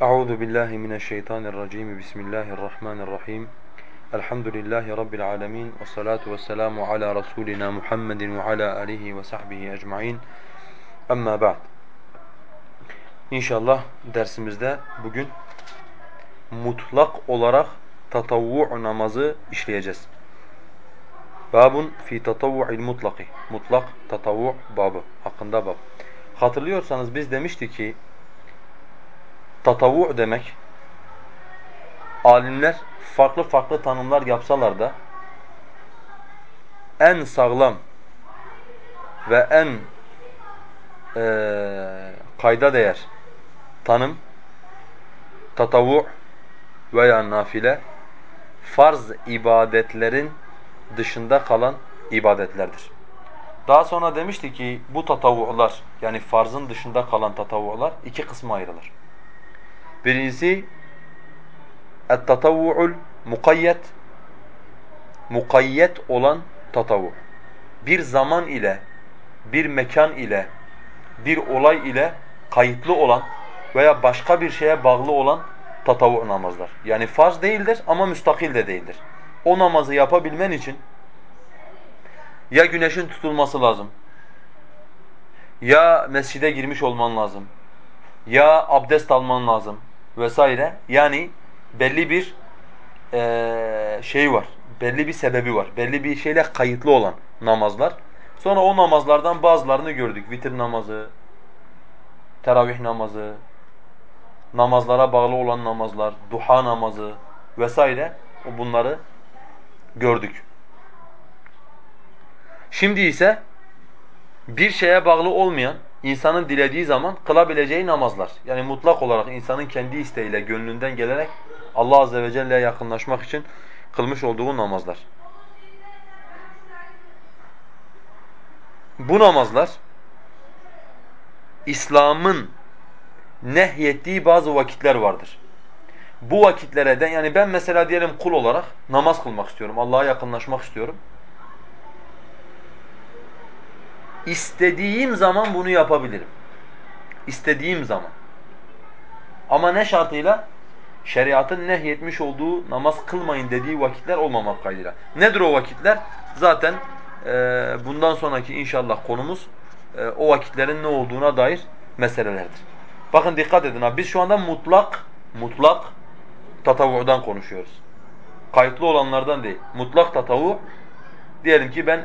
Euzu billahi mineşşeytanirracim. Bismillahirrahmanirrahim. Elhamdülillahi rabbil alamin ve salatu vesselamu ala rasulina Muhammedin ve ala alihi ve sahbihi ecmaîn. Amma ba'd. İnşallah dersimizde bugün mutlak olarak tatavvu namazı işleyeceğiz. Babun fi tatavvu'il mutlaki. Mutlak tatavvu babı hakkında bab. Hatırlıyorsanız biz demiştik ki tatavvu demek alimler farklı farklı tanımlar yapsalar da en sağlam ve en e, kayda değer tanım tatavvu veya nafile farz ibadetlerin dışında kalan ibadetlerdir. Daha sonra demişti ki bu tatavvular yani farzın dışında kalan tatavvular iki kısma ayrılır. Birincisi et-tatavvu'ul mukayyet mukayyet olan tatavvu. Bir zaman ile, bir mekan ile, bir olay ile kayıtlı olan veya başka bir şeye bağlı olan tatavvu namazlar. Yani farz değildir ama müstakil de değildir. O namazı yapabilmen için ya güneşin tutulması lazım, ya mescide girmiş olman lazım, ya abdest alman lazım vesaire. Yani belli bir e, şey var, belli bir sebebi var, belli bir şeyle kayıtlı olan namazlar. Sonra o namazlardan bazılarını gördük. Vitir namazı, teravih namazı, namazlara bağlı olan namazlar, duha namazı vesaire bunları gördük. Şimdi ise bir şeye bağlı olmayan, insanın dilediği zaman kılabileceği namazlar. Yani mutlak olarak insanın kendi isteğiyle, gönlünden gelerek Allah azze ve celle'ye yakınlaşmak için kılmış olduğu namazlar. Bu namazlar İslam'ın nehyettiği bazı vakitler vardır. Bu vakitlere de yani ben mesela diyelim kul olarak namaz kılmak istiyorum, Allah'a yakınlaşmak istiyorum. İstediğim zaman bunu yapabilirim. İstediğim zaman. Ama ne şartıyla? Şeriatın nehyetmiş olduğu namaz kılmayın dediği vakitler olmamak kaydıyla. Nedir o vakitler? Zaten e, bundan sonraki inşallah konumuz e, o vakitlerin ne olduğuna dair meselelerdir. Bakın dikkat edin abi biz şu anda mutlak mutlak tatavvudan konuşuyoruz. Kayıtlı olanlardan değil. Mutlak tatavvu diyelim ki ben e,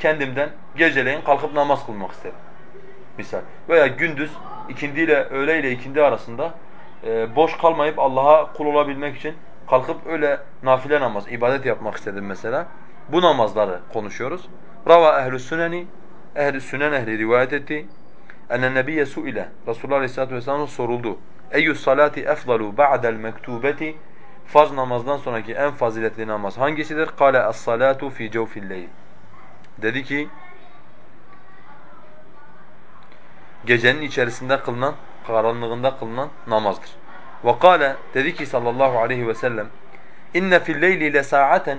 kendimden geceleyin kalkıp namaz kılmak isterim. Misal. Veya gündüz ikindi ile öğle ile ikindi arasında e, boş kalmayıp Allah'a kul olabilmek için kalkıp öyle nafile namaz, ibadet yapmak istedim mesela. Bu namazları konuşuyoruz. Rava ehlü süneni, ehl sünen ehli rivayet etti. Enne nebiyye suile, Resulullah Aleyhisselatü Vesselam'a soruldu. Eyyü salati efdalu ba'del mektubeti Farz namazdan sonraki en faziletli namaz hangisidir? Kale es-salatu fi cevfil leyl. Dedi ki gecenin içerisinde kılınan, karanlığında kılınan namazdır. Ve kâle dedi ki sallallahu aleyhi ve sellem fil leyli le sa'aten.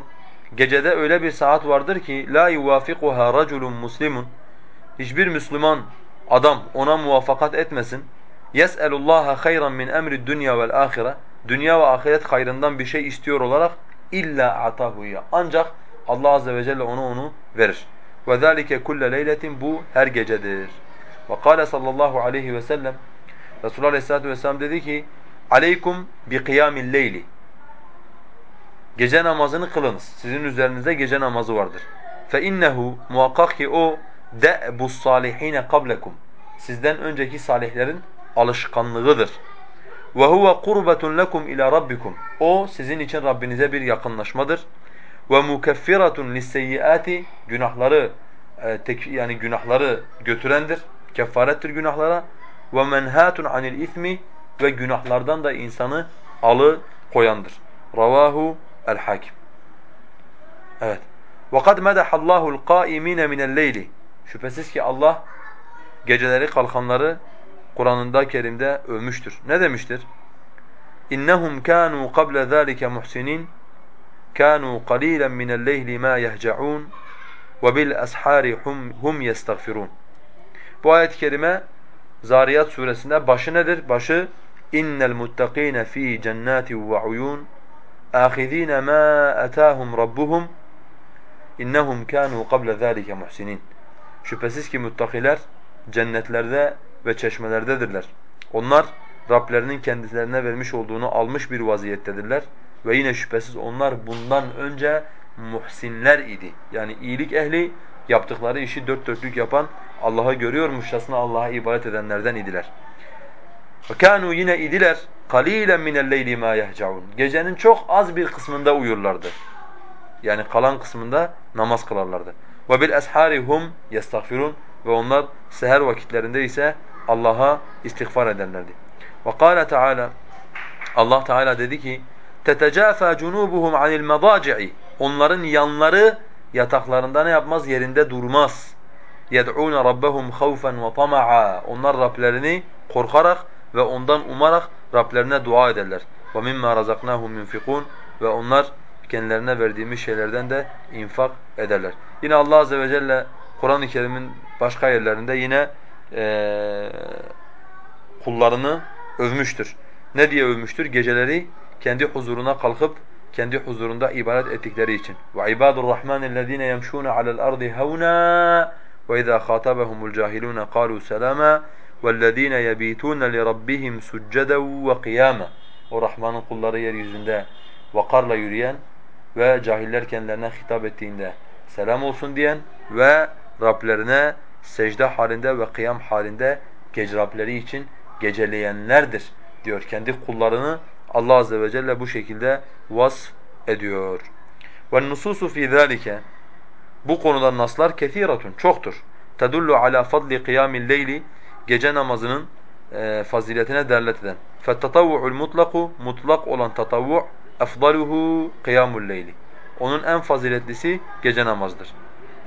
Gecede öyle bir saat vardır ki la yuvafikuha raculun muslimun. Hiçbir Müslüman adam ona muvaffakat etmesin. Yes'elullaha hayran min emri dunya vel ahire dünya ve ahiret hayrından bir şey istiyor olarak illa atahuya ancak Allah azze ve celle ona onu verir. Ve zalike kulle leyletin bu her gecedir. Ve kâle sallallahu aleyhi ve sellem Resulullah aleyhissalatu vesselam dedi ki aleykum bi kıyamil leyli Gece namazını kılınız. Sizin üzerinizde gece namazı vardır. Fe innehu muhakkak ki o de'bus salihine qablekum. Sizden önceki salihlerin alışkanlığıdır. Ve huve qurbetun lekum ila rabbikum. O sizin için Rabbinize bir yakınlaşmadır Ve mukeffiratun liseyyiati günahları e, tek, yani günahları götürendir. Kefarettir günahlara. Ve menhatun anil ismi ve günahlardan da insanı alı koyandır. Ravahu el-Hakim. Evet. وَقَدْ مَدَحَ اللّٰهُ الْقَائِم۪ينَ مِنَ اللَّيْلِ Şüphesiz ki Allah geceleri kalkanları Kur'an'ında Kerim'de övmüştür. Ne demiştir? İnnehum kanu qabla zalika muhsinin kanu qalilan min el-leyli ma yehca'un ve bil ashari hum hum yestagfirun. Bu ayet-i kerime Zariyat suresinde başı nedir? Başı innel muttakine fi cennetin ve uyun ahizine ma atahum rabbuhum innahum kanu qabla zalika muhsinin. Şüphesiz ki muttakiler cennetlerde ve çeşmelerdedirler. Onlar Rablerinin kendilerine vermiş olduğunu almış bir vaziyettedirler ve yine şüphesiz onlar bundan önce muhsinler idi. Yani iyilik ehli yaptıkları işi dört dörtlük yapan Allah'ı görüyormuşçasına Allah'a ibadet edenlerden idiler. وَكَانُوا yine idiler قَلِيلًا مِنَ اللَّيْلِ مَا يَهْجَعُونَ Gecenin çok az bir kısmında uyurlardı. Yani kalan kısmında namaz kılarlardı. وَبِالْأَسْحَارِ هُمْ يَسْتَغْفِرُونَ Ve onlar seher vakitlerinde ise Allah'a istiğfar ederlerdi. وَقَالَ Teala Allah Teala dedi ki تَتَجَافَى جُنُوبُهُمْ عَنِ الْمَضَاجِعِ Onların yanları yataklarında ne yapmaz? Yerinde durmaz. يَدْعُونَ رَبَّهُمْ خَوْفًا وَطَمَعًا Onlar Rablerini korkarak ve ondan umarak Rablerine dua ederler. وَمِمَّا رَزَقْنَاهُمْ يُنْفِقُونَ Ve onlar kendilerine verdiğimiz şeylerden de infak ederler. Yine Allah Azze ve Celle Kur'an-ı Kerim'in başka yerlerinde yine e, kullarını övmüştür. Ne diye övmüştür? Geceleri kendi huzuruna kalkıp kendi huzurunda ibadet ettikleri için. وَعِبَادُ الرَّحْمَنِ الَّذ۪ينَ يَمْشُونَ عَلَى الْأَرْضِ هَوْنًا وَإِذَا خَاطَبَهُمُ الْجَاهِلُونَ قَالُوا سَلَامًا وَالَّذ۪ينَ يَب۪يتُونَ لِرَبِّهِمْ سُجَّدًا وَقِيَامًا O Rahman'ın kulları yeryüzünde vakarla yürüyen ve cahiller kendilerine hitap ettiğinde selam olsun diyen ve Rablerine secde halinde ve kıyam halinde gece Rableri için geceleyenlerdir diyor. Kendi kullarını Allah azze ve celle bu şekilde vasf ediyor. Ve nususu fi zalike bu konuda naslar kesiratun çoktur. Tedullu ala fadli kıyamil leyli gece namazının e, faziletine delalet eden. Fettatavvu'ul mutlaku mutlak olan tatavvu' efdaluhu kıyamul leyli. Onun en faziletlisi gece namazdır.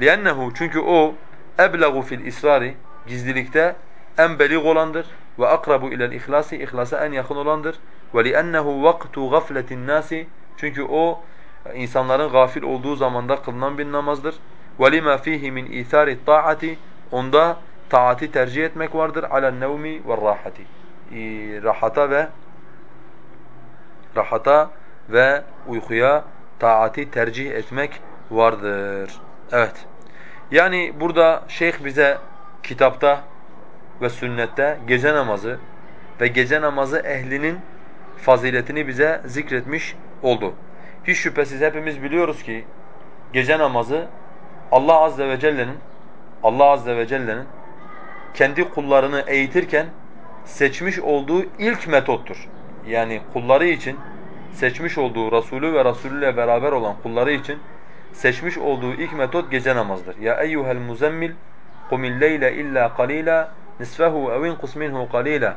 لِأَنَّهُ çünkü o eblagu fil israri gizlilikte en belig olandır ve akrabu ilel ihlasi ihlasa en yakın olandır. Ve li'ennehu vaktu gafletin nasi çünkü o insanların gafil olduğu zamanda kılınan bir namazdır. Ve lima fihi min ithari taati onda taati tercih etmek vardır alen nevmi ve rahati. Rahata ve rahata ve uykuya taati tercih etmek vardır. Evet. Yani burada şeyh bize kitapta ve sünnette gece namazı ve gece namazı ehlinin faziletini bize zikretmiş oldu. Hiç şüphesiz hepimiz biliyoruz ki gece namazı Allah azze ve celle'nin Allah azze ve celle'nin kendi kullarını eğitirken seçmiş olduğu ilk metottur. Yani kulları için seçmiş olduğu Resulü ve Resulü ile beraber olan kulları için seçmiş olduğu ilk metot gece namazdır. Ya eyyuhel muzemmil kumil leyle illa qalila نصفه أو انقص منه قليلا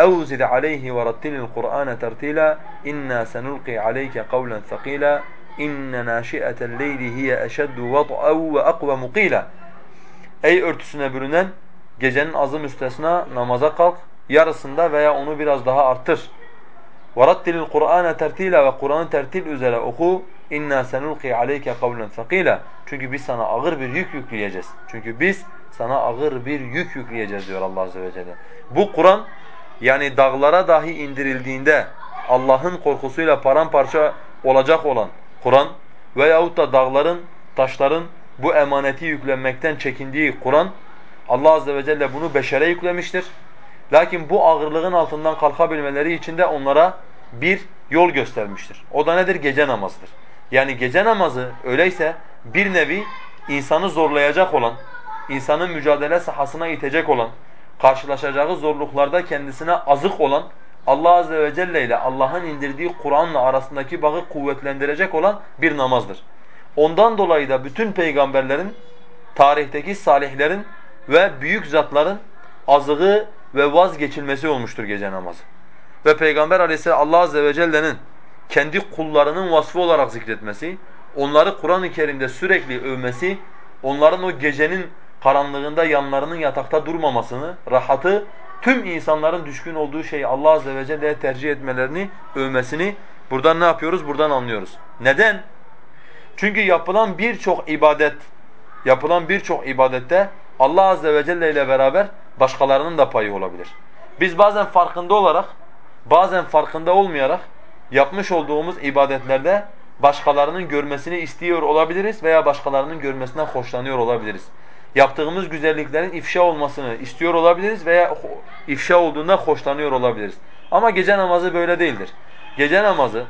أو زد عليه ورتل القرآن ترتيلا إنا سنلقي عليك قولا ثقيلا إن ناشئة الليل هي أشد وطئا وأقوى مقيلا Ey örtüsüne bürünen gecenin azı müstesna namaza kalk yarısında veya onu biraz daha arttır. وَرَتِّلِ الْقُرْآنَ تَرْتِيلًا Ve Kur'an'ı tertil üzere oku. İnna senulqi aleyke kavlen sakila. Çünkü biz sana ağır bir yük yükleyeceğiz. Çünkü biz sana ağır bir yük yükleyeceğiz diyor Allah azze ve celle. Bu Kur'an yani dağlara dahi indirildiğinde Allah'ın korkusuyla paramparça olacak olan Kur'an veyahut da dağların, taşların bu emaneti yüklenmekten çekindiği Kur'an Allah azze ve celle bunu beşere yüklemiştir. Lakin bu ağırlığın altından kalkabilmeleri için de onlara bir yol göstermiştir. O da nedir? Gece namazıdır. Yani gece namazı öyleyse bir nevi insanı zorlayacak olan, insanın mücadele sahasına itecek olan, karşılaşacağı zorluklarda kendisine azık olan, Allah azze ve celle ile Allah'ın indirdiği Kur'an'la arasındaki bağı kuvvetlendirecek olan bir namazdır. Ondan dolayı da bütün peygamberlerin, tarihteki salihlerin ve büyük zatların azığı ve vazgeçilmesi olmuştur gece namazı. Ve Peygamber aleyhisselam Allah azze ve celle'nin kendi kullarının vasfı olarak zikretmesi, onları Kur'an-ı Kerim'de sürekli övmesi, onların o gecenin karanlığında yanlarının yatakta durmamasını, rahatı, tüm insanların düşkün olduğu şeyi Allah azze ve celle'ye tercih etmelerini, övmesini buradan ne yapıyoruz? Buradan anlıyoruz. Neden? Çünkü yapılan birçok ibadet, yapılan birçok ibadette Allah azze ve celle ile beraber başkalarının da payı olabilir. Biz bazen farkında olarak bazen farkında olmayarak yapmış olduğumuz ibadetlerde başkalarının görmesini istiyor olabiliriz veya başkalarının görmesinden hoşlanıyor olabiliriz. Yaptığımız güzelliklerin ifşa olmasını istiyor olabiliriz veya ifşa olduğunda hoşlanıyor olabiliriz. Ama gece namazı böyle değildir. Gece namazı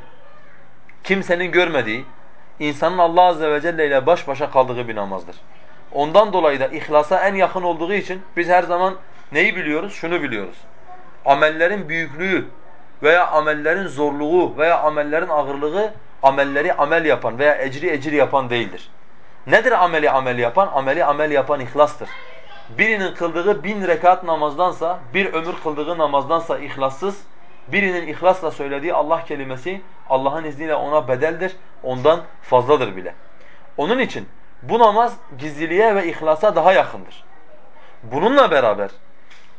kimsenin görmediği, insanın Allah azze ve celle ile baş başa kaldığı bir namazdır. Ondan dolayı da ihlasa en yakın olduğu için biz her zaman neyi biliyoruz? Şunu biliyoruz. Amellerin büyüklüğü veya amellerin zorluğu veya amellerin ağırlığı amelleri amel yapan veya ecri ecri yapan değildir. Nedir ameli amel yapan? Ameli amel yapan ihlastır. Birinin kıldığı bin rekat namazdansa, bir ömür kıldığı namazdansa ihlassız, birinin ihlasla söylediği Allah kelimesi Allah'ın izniyle ona bedeldir, ondan fazladır bile. Onun için bu namaz gizliliğe ve ihlasa daha yakındır. Bununla beraber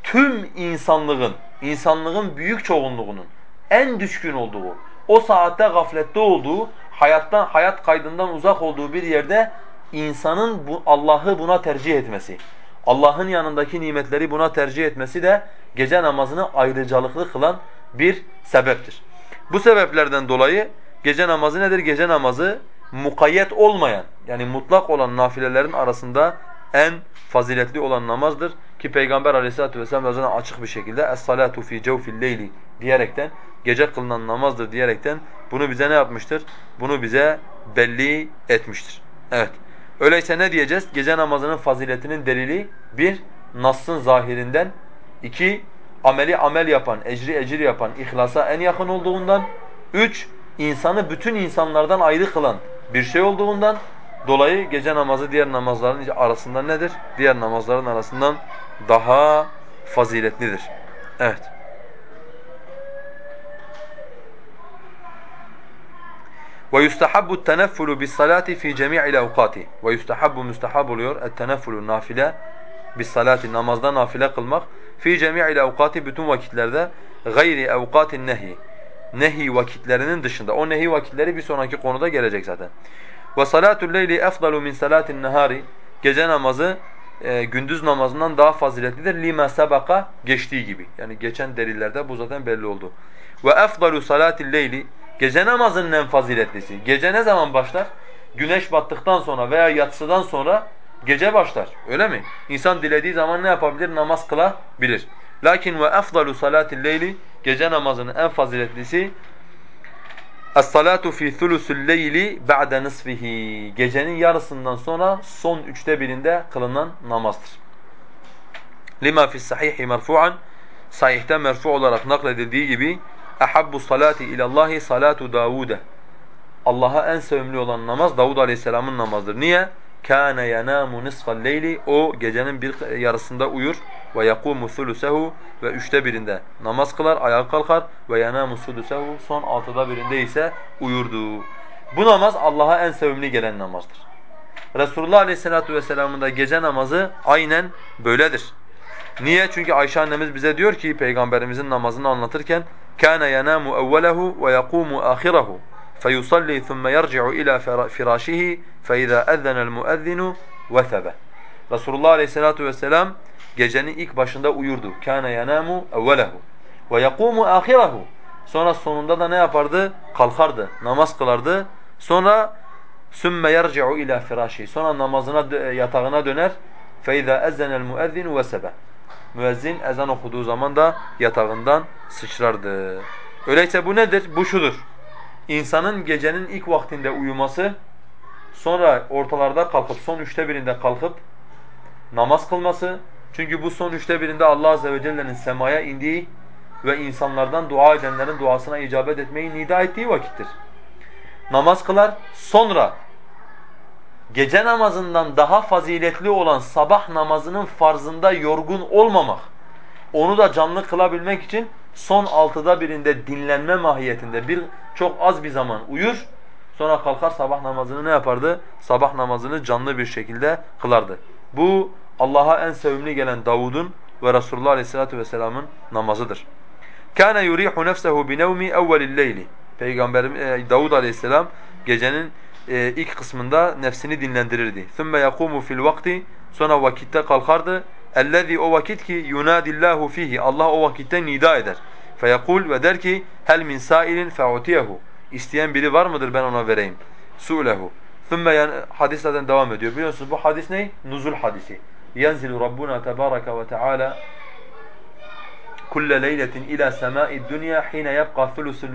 tüm insanlığın, insanlığın büyük çoğunluğunun en düşkün olduğu, o saatte gaflette olduğu, hayattan hayat kaydından uzak olduğu bir yerde insanın bu Allah'ı buna tercih etmesi, Allah'ın yanındaki nimetleri buna tercih etmesi de gece namazını ayrıcalıklı kılan bir sebeptir. Bu sebeplerden dolayı gece namazı nedir? Gece namazı mukayyet olmayan yani mutlak olan nafilelerin arasında en faziletli olan namazdır ki Peygamber Aleyhisselatü vesselam zaten açık bir şekilde es-salatu fi cevfil leyli diyerekten gece kılınan namazdır diyerekten bunu bize ne yapmıştır? Bunu bize belli etmiştir. Evet. Öyleyse ne diyeceğiz? Gece namazının faziletinin delili bir, Nas'ın zahirinden. iki ameli amel yapan, ecri ecri yapan, ihlasa en yakın olduğundan. Üç, insanı bütün insanlardan ayrı kılan bir şey olduğundan dolayı gece namazı diğer namazların arasında nedir? Diğer namazların arasından daha faziletlidir. Evet. ويستحب التنفل بالصلاة في جميع الأوقات ويستحب müstehab oluyor التنفل nafile بالصلاة namazda nafile kılmak fi cemi'il evkati bütün vakitlerde gayri evkatin nehi nehi vakitlerinin dışında o nehi vakitleri bir sonraki konuda gelecek zaten. ve salatul leyli efdalu min salatin nahari gece namazı e, gündüz namazından daha faziletlidir. Lima sabaka geçtiği gibi. Yani geçen delillerde bu zaten belli oldu. Ve efdalu salatil leyli Gece namazının en faziletlisi. Gece ne zaman başlar? Güneş battıktan sonra veya yatsıdan sonra gece başlar. Öyle mi? İnsan dilediği zaman ne yapabilir? Namaz kılabilir. Lakin ve efdalu salatil leyli gece namazının en faziletlisi Es-salatu fi thulusul leyli ba'de nisfihi. Gecenin yarısından sonra son üçte birinde kılınan namazdır. Lima fi sahihi merfu'an. Sahihte merfu olarak nakledildiği gibi "Ahabbu salati ilallahi salatu Davud'e." Allah'a en sevimli olan namaz Davud Aleyhisselam'ın namazıdır. Niye? kana yanamu nisfal leyli o gecenin bir yarısında uyur ve yakumu thulusehu ve üçte birinde namaz kılar ayağa kalkar ve yanamu sudusehu son altıda birinde ise uyurdu. Bu namaz Allah'a en sevimli gelen namazdır. Resulullah Aleyhisselatü Vesselam'ın da gece namazı aynen böyledir. Niye? Çünkü Ayşe annemiz bize diyor ki peygamberimizin namazını anlatırken kana yanamu evvelehu ve yakumu ahirahu فيصلي ثم يرجع إلى فراشته فإذا أذن المؤذن وثب Resulullah Aleyhissalatu vesselam gecenin ilk başında uyurdu. Kana yanamu evvelehu ve yakumu ahirahu. Sonra sonunda da ne yapardı? Kalkardı, namaz kılardı. Sonra sümme yerci'u ila firashi. Sonra namazına yatağına döner. Fe iza ezzene el muezzin vesebe. Müezzin ezan okuduğu zaman da yatağından sıçrardı. Öyleyse bu nedir? Bu şudur. İnsanın gecenin ilk vaktinde uyuması, sonra ortalarda kalkıp, son üçte birinde kalkıp namaz kılması. Çünkü bu son üçte birinde Allah Azze ve Celle'nin semaya indiği ve insanlardan dua edenlerin duasına icabet etmeyi nida ettiği vakittir. Namaz kılar, sonra gece namazından daha faziletli olan sabah namazının farzında yorgun olmamak, onu da canlı kılabilmek için son altıda birinde dinlenme mahiyetinde bir çok az bir zaman uyur, sonra kalkar sabah namazını ne yapardı? Sabah namazını canlı bir şekilde kılardı. Bu Allah'a en sevimli gelen Davud'un ve Resulullah Aleyhisselatü Vesselam'ın namazıdır. كَانَ يُرِيحُ نَفْسَهُ بِنَوْمِ اَوَّلِ اللَّيْلِ Peygamberim e, Davud Aleyhisselam gecenin e, ilk kısmında nefsini dinlendirirdi. ثُمَّ يَقُومُ fil الْوَقْتِ Sonra vakitte kalkardı. Ellezî o vakit ki yunadillahu fihi. Allah o vakitte nida eder. Feyekul ve der ki hel min sailin fe'utiyehu. İsteyen biri var mıdır ben ona vereyim. Su'lehu. Thumma yani hadis zaten devam ediyor. Biliyorsunuz bu hadis ne? Nuzul hadisi. Yenzilu Rabbuna tebaraka ve teala kulle leyletin ila semâid dünya hine yebqa thulusul.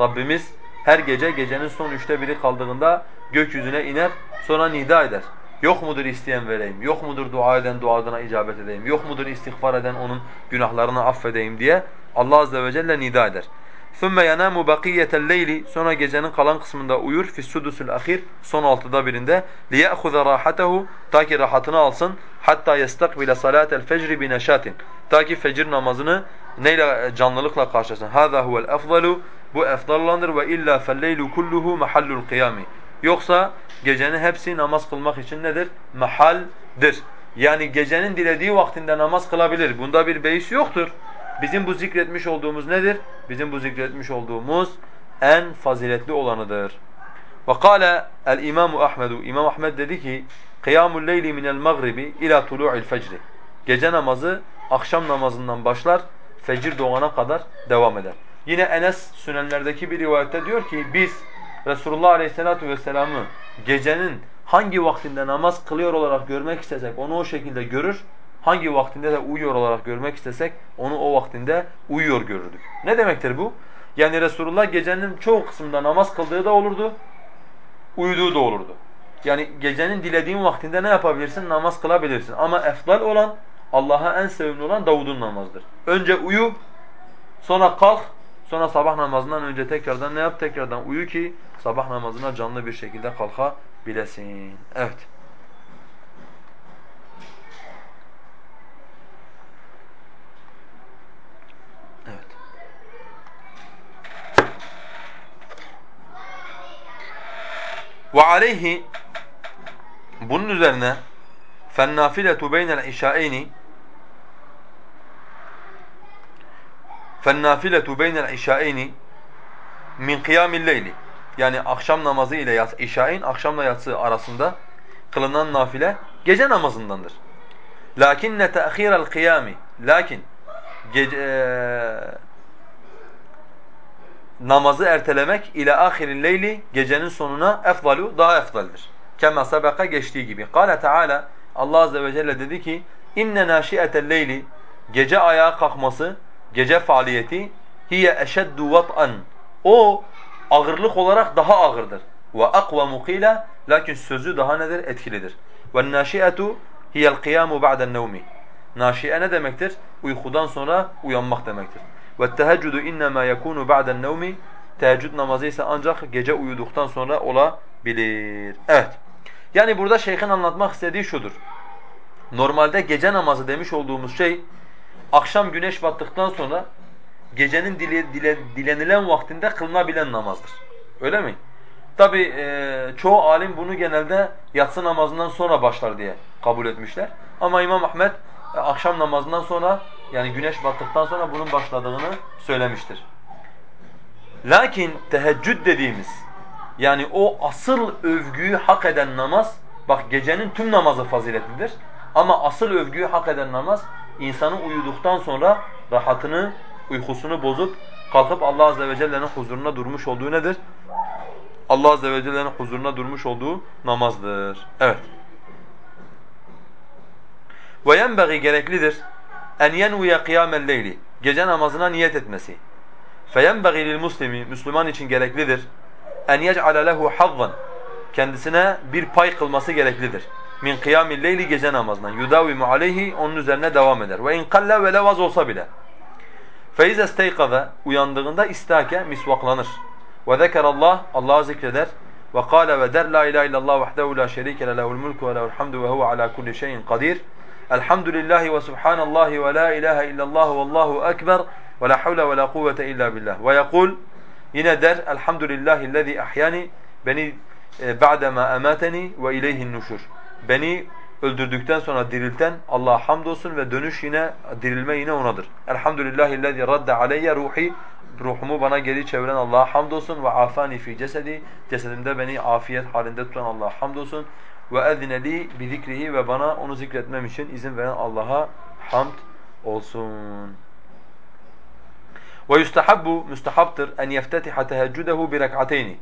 Rabbimiz her gece gecenin son üçte biri kaldığında gökyüzüne iner sonra nida eder. Yok mudur isteyen vereyim, yok mudur dua eden duadına icabet edeyim, yok mudur istiğfar eden onun günahlarını affedeyim diye Allah azze ve celle nida eder. ثُمَّ يَنَامُ بَقِيَّةَ اللَّيْلِ Sonra gecenin kalan kısmında uyur fi sudusul ahir son altıda birinde لِيَأْخُذَ رَاحَتَهُ Ta ki rahatını alsın hatta يَسْتَقْبِلَ صَلَاةَ الْفَجْرِ بِنَشَاتٍ Ta ki fecir namazını neyle canlılıkla karşılasın. هَذَا هُوَ الْأَفْضَلُ Bu efdal olandır ve illa فَاللَّيْلُ كُلُّهُ مَحَلُّ الْقِيَامِ Yoksa gecenin hepsi namaz kılmak için nedir? Mahaldir. Yani gecenin dilediği vaktinde namaz kılabilir. Bunda bir beis yoktur. Bizim bu zikretmiş olduğumuz nedir? Bizim bu zikretmiş olduğumuz en faziletli olanıdır. وقال الإمام أحمد İmam Ahmed dedi ki kıyamul leyli minel mağribi ila tulu'il fecri. Gece namazı akşam namazından başlar, fecir doğana kadar devam eder. Yine Enes sünenlerdeki bir rivayette diyor ki biz Resulullah Aleyhisselatü Vesselam'ı gecenin hangi vaktinde namaz kılıyor olarak görmek istesek onu o şekilde görür. Hangi vaktinde de uyuyor olarak görmek istesek onu o vaktinde uyuyor görürdük. Ne demektir bu? Yani Resulullah gecenin çoğu kısmında namaz kıldığı da olurdu, uyuduğu da olurdu. Yani gecenin dilediğin vaktinde ne yapabilirsin? Namaz kılabilirsin. Ama efdal olan, Allah'a en sevimli olan Davud'un namazıdır. Önce uyu, sonra kalk, Sonra sabah namazından önce tekrardan ne yap? Tekrardan uyu ki sabah namazına canlı bir şekilde kalka bilesin. Evet. Ve aleyhi bunun üzerine fennafiletu beynel işâeyni فَالنَّافِلَةُ بَيْنَ الْعِشَاءَيْنِ min kıyamil leyli yani akşam namazı ile yat, işain akşamla yatsı arasında kılınan nafile gece namazındandır. Lakinne te'khirel kıyami lakin gece e, namazı ertelemek ile ahiril leyli gecenin sonuna efdalu daha efdaldir. Kema sabaka geçtiği gibi. Kâle Teala Allah azze ve celle dedi ki inne naşiyetel leyli gece ayağa kalkması, gece faaliyeti hiye eşeddu vat'an o ağırlık olarak daha ağırdır. Ve akvamu qila lakin sözü daha nedir? Etkilidir. Ve naşiyetu hiyel kıyamu ba'den nevmi. Naşiye ne demektir? Uykudan sonra uyanmak demektir. Ve teheccüdü innema yekunu ba'den nevmi. Teheccüd namazı ise ancak gece uyuduktan sonra olabilir. Evet. Yani burada şeyhin anlatmak istediği şudur. Normalde gece namazı demiş olduğumuz şey akşam güneş battıktan sonra gecenin dile, dile, dilenilen vaktinde kılınabilen namazdır. Öyle mi? Tabi e, çoğu alim bunu genelde yatsı namazından sonra başlar diye kabul etmişler. Ama İmam Ahmed e, akşam namazından sonra yani güneş battıktan sonra bunun başladığını söylemiştir. Lakin teheccüd dediğimiz yani o asıl övgüyü hak eden namaz bak gecenin tüm namazı faziletlidir. Ama asıl övgüyü hak eden namaz insanı uyuduktan sonra rahatını uykusunu bozup kalkıp Allah azze ve celle'nin huzuruna durmuş olduğu nedir? Allah azze ve celle'nin huzuruna durmuş olduğu namazdır. Evet. Ve yenbagî gereklidir en yenviye kıyamel leyli gece namazına niyet etmesi. Feyenbagî lil muslimi Müslüman için gereklidir en yec'ale lehu hazzan kendisine bir pay kılması gereklidir min kıyamil leyli gece namazından yudavimu aleyhi onun üzerine devam eder. Ve in kalle velev az olsa bile. Feiz isteykaza uyandığında istake misvaklanır. Ve zekerallah Allah'ı zikreder. Ve kâle ve der la ilahe illallah vahdehu la şerike le lehul mulku ve lehul hamdu ve huve ala kulli şeyin kadir. Elhamdülillahi ve subhanallahi ve la ilahe illallah vallahu ekber ve la havle ve la kuvvete illa billah. Ve yakul yine der elhamdülillahi lezi ahyani beni e, ba'dema emateni ve ileyhin. Beni öldürdükten sonra dirilten Allah'a hamdolsun ve dönüş yine dirilme yine onadır. Elhamdülillahillezî radde aleyye ruhi ruhumu bana geri çeviren Allah'a hamdolsun ve afani fi cesedi cesedimde beni afiyet halinde tutan Allah'a hamdolsun ve ezine li bi zikrihi ve bana onu zikretmem için izin veren Allah'a hamd olsun. Ve yustahabbu müstehaptır en yeftetiha teheccudehu bi rek'ateyni.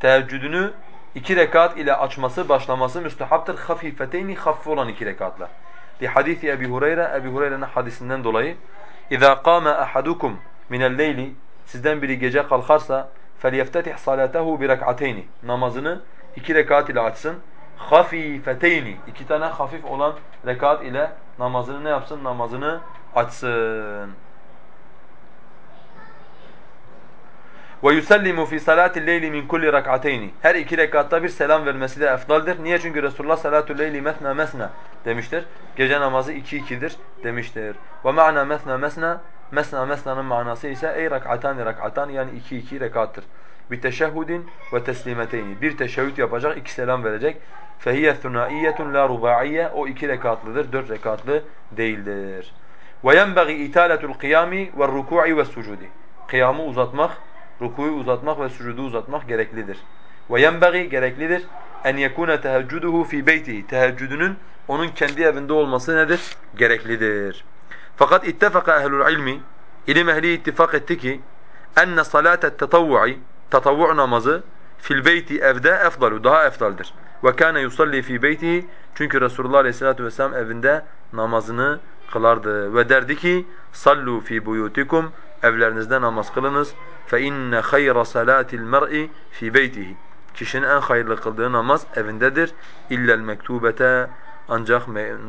Teheccüdünü iki rekat ile açması, başlaması müstehaptır. Hafifeteyni hafif olan iki rekatla. Li hadisi Ebi Hureyre, Ebi Hureyre'nin hadisinden dolayı اِذَا قَامَ أَحَدُكُمْ مِنَ اللَّيْلِ Sizden biri gece kalkarsa فَلْيَفْتَتِحْ صَلَاتَهُ بِرَكْعَتَيْنِ Namazını iki rekat ile açsın. خَفِيفَتَيْنِ iki tane hafif olan rekat ile namazını ne yapsın? Namazını açsın. وَيُسَلِّمُ فِي صَلَاةِ اللَّيْلِ مِنْ كُلِّ رَكْعَتَيْنِ Her iki rekatta bir selam vermesi de efdaldir. Niye? Çünkü Resulullah salatu leyli mesna mesna demiştir. Gece namazı iki ikidir demiştir. وَمَعْنَا mesna mesna Mesna mesna'nın manası ise ey rak'atan rak'atan yani iki iki rekattır. Bir teşehhudin ve teslimeteyni. Bir teşehhüd yapacak, iki selam verecek. فَهِيَ ثُنَائِيَّةٌ لَا رُبَاعِيَّ O iki rekatlıdır, dört rekatlı değildir. وَيَنْبَغِي اِتَالَةُ الْقِيَامِ وَالرُّكُوعِ وَالسُّجُودِ Kıyamı uzatmak, rukuyu uzatmak ve sücudu uzatmak gereklidir. Ve yenbagi gereklidir en yekuna teheccüduhu fi beyti. Teheccüdünün onun kendi evinde olması nedir? Gereklidir. Fakat ittefaka ehlul ilmi ilim ehli ittifak etti ki enne salate tatavvu'i tatavvu namazı fil beyti evde efdalu daha efdaldir. Ve kana yusalli fi beytihi çünkü Resulullah Aleyhissalatu vesselam evinde namazını kılardı ve derdi ki sallu fi buyutikum evlerinizde namaz kılınız. Fe inne hayra salatil mer'i fi beytihi. Kişinin en hayırlı kıldığı namaz evindedir. İllel mektubete ancak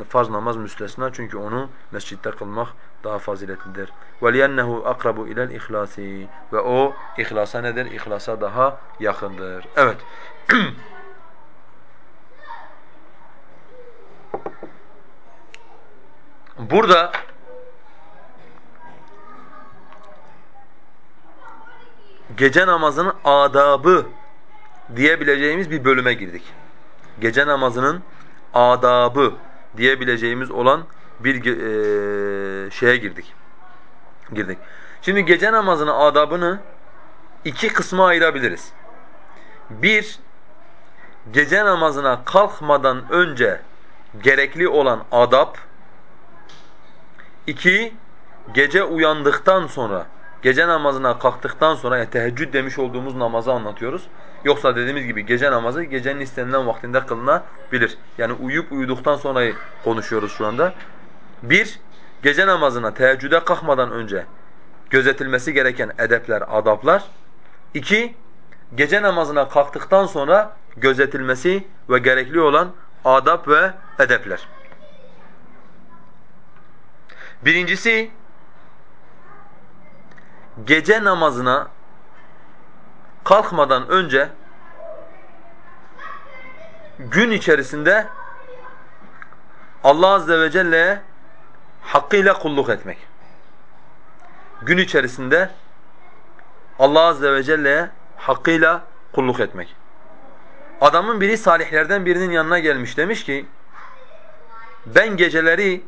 farz namaz müstesna çünkü onu mescitte kılmak daha faziletlidir. وَلِيَنَّهُ أَقْرَبُ اِلَى الْاِخْلَاسِ Ve o ihlasa nedir? İhlasa daha yakındır. Evet. Burada gece namazının adabı diyebileceğimiz bir bölüme girdik. Gece namazının adabı diyebileceğimiz olan bir e, şeye girdik. Girdik. Şimdi gece namazının adabını iki kısma ayırabiliriz. Bir, gece namazına kalkmadan önce gerekli olan adab. İki, gece uyandıktan sonra, gece namazına kalktıktan sonra, yani teheccüd demiş olduğumuz namazı anlatıyoruz. Yoksa dediğimiz gibi gece namazı gecenin istenilen vaktinde kılınabilir. Yani uyuyup uyuduktan sonra konuşuyoruz şu anda. Bir, gece namazına teheccüde kalkmadan önce gözetilmesi gereken edepler, adaplar. İki, gece namazına kalktıktan sonra gözetilmesi ve gerekli olan adab ve edepler. Birincisi, gece namazına kalkmadan önce gün içerisinde Allah azze ve celle'ye hakkıyla kulluk etmek. Gün içerisinde Allah azze ve celle'ye hakkıyla kulluk etmek. Adamın biri salihlerden birinin yanına gelmiş demiş ki ben geceleri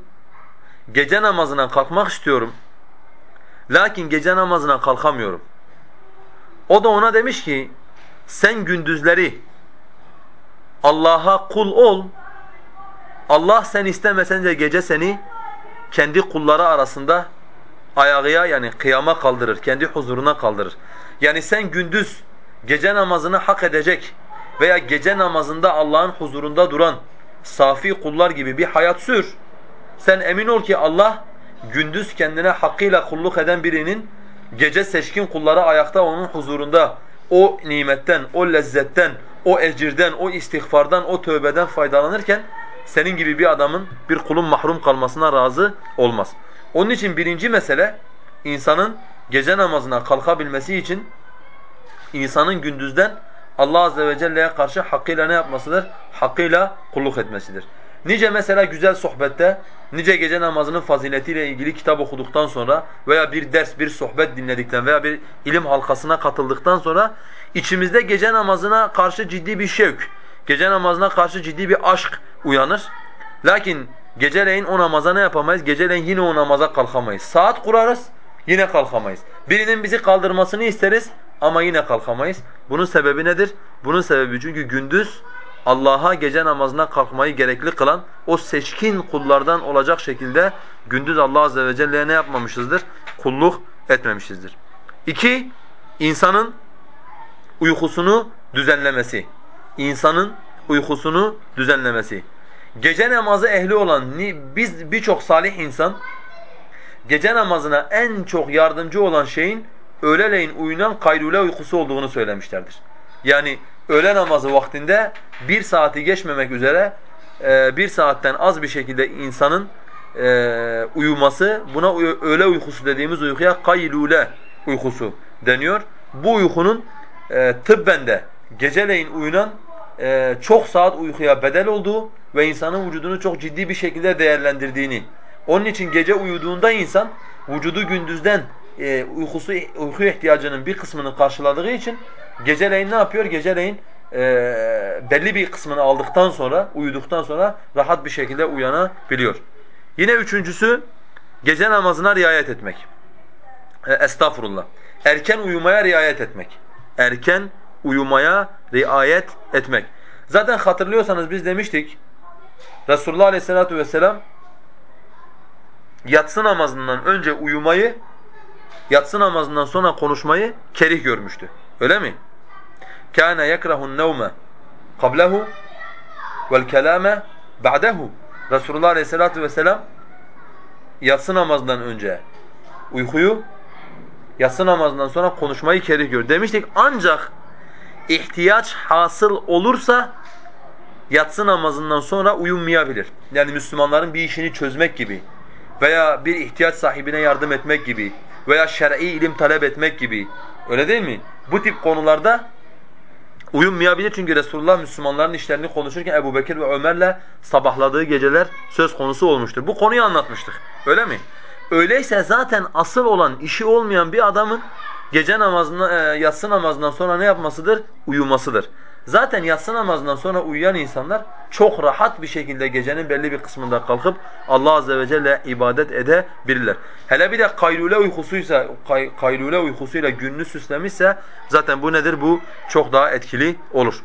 gece namazına kalkmak istiyorum. Lakin gece namazına kalkamıyorum. O da ona demiş ki sen gündüzleri Allah'a kul ol. Allah sen istemesen de gece seni kendi kulları arasında ayağıya yani kıyama kaldırır, kendi huzuruna kaldırır. Yani sen gündüz gece namazını hak edecek veya gece namazında Allah'ın huzurunda duran safi kullar gibi bir hayat sür. Sen emin ol ki Allah gündüz kendine hakkıyla kulluk eden birinin gece seçkin kulları ayakta onun huzurunda o nimetten, o lezzetten, o ecirden, o istiğfardan, o tövbeden faydalanırken senin gibi bir adamın, bir kulun mahrum kalmasına razı olmaz. Onun için birinci mesele insanın gece namazına kalkabilmesi için insanın gündüzden Allah azze ve celle'ye karşı hakkıyla ne yapmasıdır? Hakkıyla kulluk etmesidir. Nice mesela güzel sohbette, nice gece namazının faziletiyle ilgili kitap okuduktan sonra veya bir ders, bir sohbet dinledikten veya bir ilim halkasına katıldıktan sonra içimizde gece namazına karşı ciddi bir şevk, gece namazına karşı ciddi bir aşk uyanır. Lakin geceleyin o namaza ne yapamayız? Geceleyin yine o namaza kalkamayız. Saat kurarız, yine kalkamayız. Birinin bizi kaldırmasını isteriz ama yine kalkamayız. Bunun sebebi nedir? Bunun sebebi çünkü gündüz Allah'a gece namazına kalkmayı gerekli kılan o seçkin kullardan olacak şekilde gündüz Allah azze ve celle'ye ne yapmamışızdır? Kulluk etmemişizdir. İki, insanın uykusunu düzenlemesi. İnsanın uykusunu düzenlemesi. Gece namazı ehli olan biz birçok salih insan gece namazına en çok yardımcı olan şeyin öğleleyin uyunan kayrule uykusu olduğunu söylemişlerdir. Yani öğle namazı vaktinde bir saati geçmemek üzere e, bir saatten az bir şekilde insanın e, uyuması buna öğle uykusu dediğimiz uykuya kaylule uykusu deniyor. Bu uykunun e, tıbben de geceleyin uyunan çok saat uykuya bedel olduğu ve insanın vücudunu çok ciddi bir şekilde değerlendirdiğini. Onun için gece uyuduğunda insan vücudu gündüzden uykusu uyku ihtiyacının bir kısmını karşıladığı için geceleyin ne yapıyor? Geceleyin e, belli bir kısmını aldıktan sonra, uyuduktan sonra rahat bir şekilde uyanabiliyor. Yine üçüncüsü gece namazına riayet etmek. E, estağfurullah. Erken uyumaya riayet etmek. Erken uyumaya riayet etmek. Zaten hatırlıyorsanız biz demiştik Resulullah Aleyhisselatü Vesselam yatsı namazından önce uyumayı, yatsı namazından sonra konuşmayı kerih görmüştü. Öyle mi? كَانَ يَكْرَهُ النَّوْمَ قَبْلَهُ وَالْكَلَامَ بَعْدَهُ Resulullah Aleyhisselatü Vesselam yatsı namazından önce uykuyu, yatsı namazından sonra konuşmayı kerih gör. Demiştik ancak ihtiyaç hasıl olursa yatsı namazından sonra uyumayabilir. Yani Müslümanların bir işini çözmek gibi veya bir ihtiyaç sahibine yardım etmek gibi veya şer'i ilim talep etmek gibi öyle değil mi? Bu tip konularda uyumayabilir çünkü Resulullah Müslümanların işlerini konuşurken Ebu Bekir ve Ömer'le sabahladığı geceler söz konusu olmuştur. Bu konuyu anlatmıştık öyle mi? Öyleyse zaten asıl olan işi olmayan bir adamın gece namazına, e, yatsı namazından sonra ne yapmasıdır? Uyumasıdır. Zaten yatsı namazından sonra uyuyan insanlar çok rahat bir şekilde gecenin belli bir kısmında kalkıp Allah azze ve celle ibadet edebilirler. Hele bir de kaylule uykusuysa kay, kaylule uykusuyla gününü süslemişse zaten bu nedir? Bu çok daha etkili olur.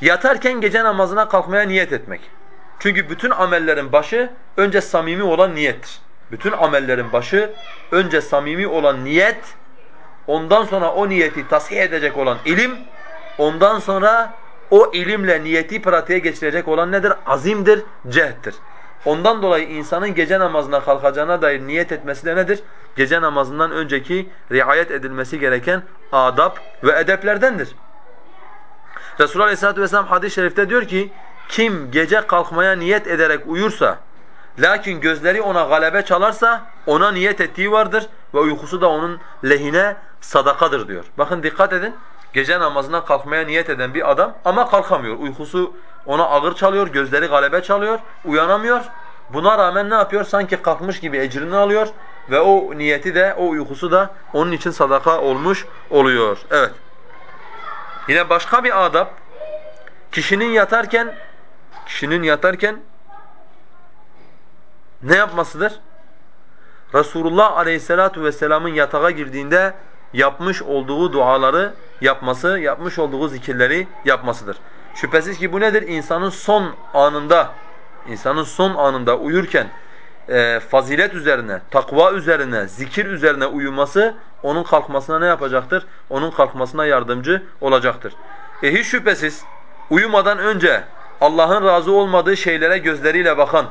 Yatarken gece namazına kalkmaya niyet etmek. Çünkü bütün amellerin başı önce samimi olan niyettir. Bütün amellerin başı önce samimi olan niyet, ondan sonra o niyeti tasih edecek olan ilim, ondan sonra o ilimle niyeti pratiğe geçirecek olan nedir? Azimdir, cehddir. Ondan dolayı insanın gece namazına kalkacağına dair niyet etmesi de nedir? Gece namazından önceki riayet edilmesi gereken adab ve edeplerdendir. Resulullah Aleyhisselatü Vesselam hadis-i şerifte diyor ki, kim gece kalkmaya niyet ederek uyursa, lakin gözleri ona galebe çalarsa, ona niyet ettiği vardır ve uykusu da onun lehine sadakadır diyor. Bakın dikkat edin, gece namazına kalkmaya niyet eden bir adam ama kalkamıyor. Uykusu ona ağır çalıyor, gözleri galebe çalıyor, uyanamıyor. Buna rağmen ne yapıyor? Sanki kalkmış gibi ecrini alıyor ve o niyeti de, o uykusu da onun için sadaka olmuş oluyor. Evet. Yine başka bir adab, kişinin yatarken, kişinin yatarken ne yapmasıdır? Resulullah Aleyhisselatu vesselam'ın yatağa girdiğinde yapmış olduğu duaları yapması, yapmış olduğu zikirleri yapmasıdır. Şüphesiz ki bu nedir? İnsanın son anında, insanın son anında uyurken e, fazilet üzerine, takva üzerine, zikir üzerine uyuması onun kalkmasına ne yapacaktır? Onun kalkmasına yardımcı olacaktır. E hiç şüphesiz uyumadan önce Allah'ın razı olmadığı şeylere gözleriyle bakan,